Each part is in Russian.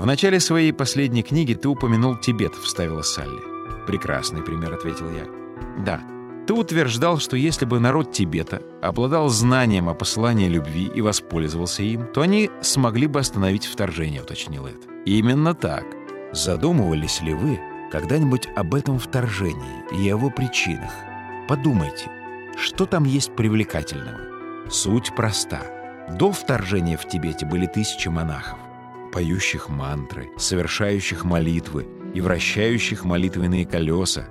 «В начале своей последней книги ты упомянул Тибет», — вставила Салли. «Прекрасный пример», — ответил я. «Да, ты утверждал, что если бы народ Тибета обладал знанием о послании любви и воспользовался им, то они смогли бы остановить вторжение, уточнил Эд. Именно так. Задумывались ли вы когда-нибудь об этом вторжении и его причинах? Подумайте, что там есть привлекательного? Суть проста. До вторжения в Тибете были тысячи монахов, поющих мантры, совершающих молитвы и вращающих молитвенные колеса,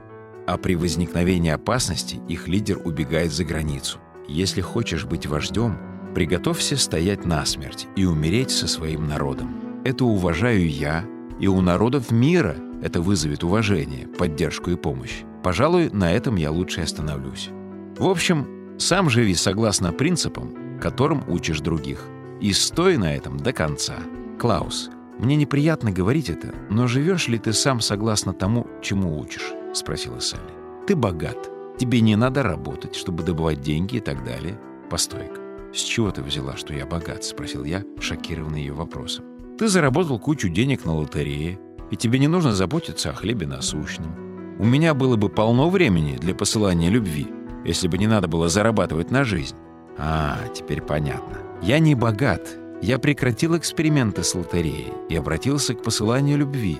а при возникновении опасности их лидер убегает за границу. Если хочешь быть вождем, приготовься стоять насмерть и умереть со своим народом. Это уважаю я, и у народов мира это вызовет уважение, поддержку и помощь. Пожалуй, на этом я лучше остановлюсь. В общем, сам живи согласно принципам, которым учишь других. И стой на этом до конца. Клаус, мне неприятно говорить это, но живешь ли ты сам согласно тому, чему учишь? — спросила Салли. «Ты богат. Тебе не надо работать, чтобы добывать деньги и так далее. Постой-ка. С чего ты взяла, что я богат?» — спросил я, шокированный ее вопросом. «Ты заработал кучу денег на лотерее, и тебе не нужно заботиться о хлебе насущном. У меня было бы полно времени для посылания любви, если бы не надо было зарабатывать на жизнь». «А, теперь понятно. Я не богат. Я прекратил эксперименты с лотереей и обратился к посыланию любви.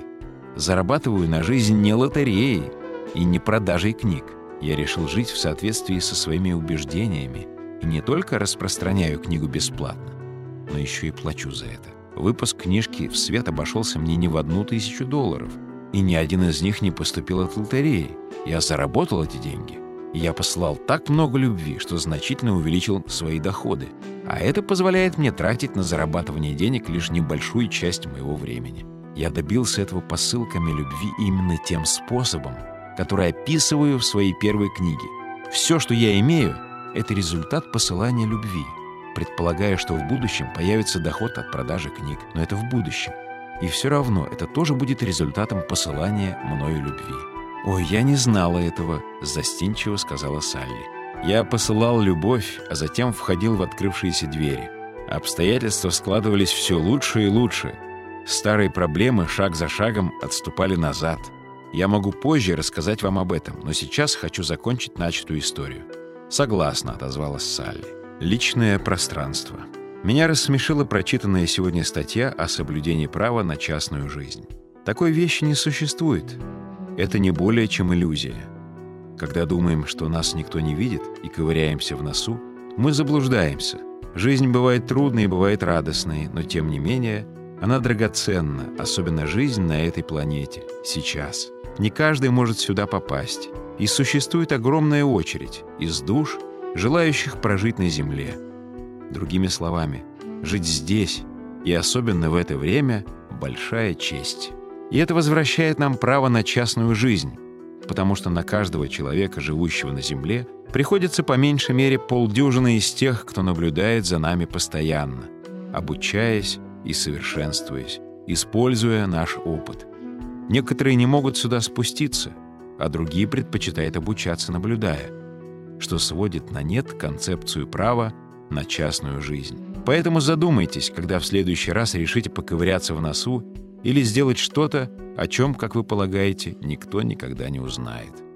Зарабатываю на жизнь не лотереей, и не продажей книг. Я решил жить в соответствии со своими убеждениями и не только распространяю книгу бесплатно, но еще и плачу за это. Выпуск книжки в свет обошелся мне не в одну тысячу долларов, и ни один из них не поступил от лотереи. Я заработал эти деньги, я послал так много любви, что значительно увеличил свои доходы, а это позволяет мне тратить на зарабатывание денег лишь небольшую часть моего времени. Я добился этого посылками любви именно тем способом, который описываю в своей первой книге. Все, что я имею, это результат посылания любви, предполагая, что в будущем появится доход от продажи книг. Но это в будущем. И все равно это тоже будет результатом посылания мною любви. «Ой, я не знала этого», — застенчиво сказала Салли. «Я посылал любовь, а затем входил в открывшиеся двери. Обстоятельства складывались все лучше и лучше. Старые проблемы шаг за шагом отступали назад». Я могу позже рассказать вам об этом, но сейчас хочу закончить начатую историю. Согласна, отозвалась Салли. Личное пространство. Меня рассмешила прочитанная сегодня статья о соблюдении права на частную жизнь. Такой вещи не существует. Это не более чем иллюзия. Когда думаем, что нас никто не видит и ковыряемся в носу, мы заблуждаемся. Жизнь бывает трудной и бывает радостной, но тем не менее она драгоценна, особенно жизнь на этой планете, сейчас. Не каждый может сюда попасть. И существует огромная очередь из душ, желающих прожить на земле. Другими словами, жить здесь и особенно в это время – большая честь. И это возвращает нам право на частную жизнь, потому что на каждого человека, живущего на земле, приходится по меньшей мере полдюжины из тех, кто наблюдает за нами постоянно, обучаясь и совершенствуясь, используя наш опыт. Некоторые не могут сюда спуститься, а другие предпочитают обучаться, наблюдая, что сводит на нет концепцию права на частную жизнь. Поэтому задумайтесь, когда в следующий раз решите поковыряться в носу или сделать что-то, о чем, как вы полагаете, никто никогда не узнает.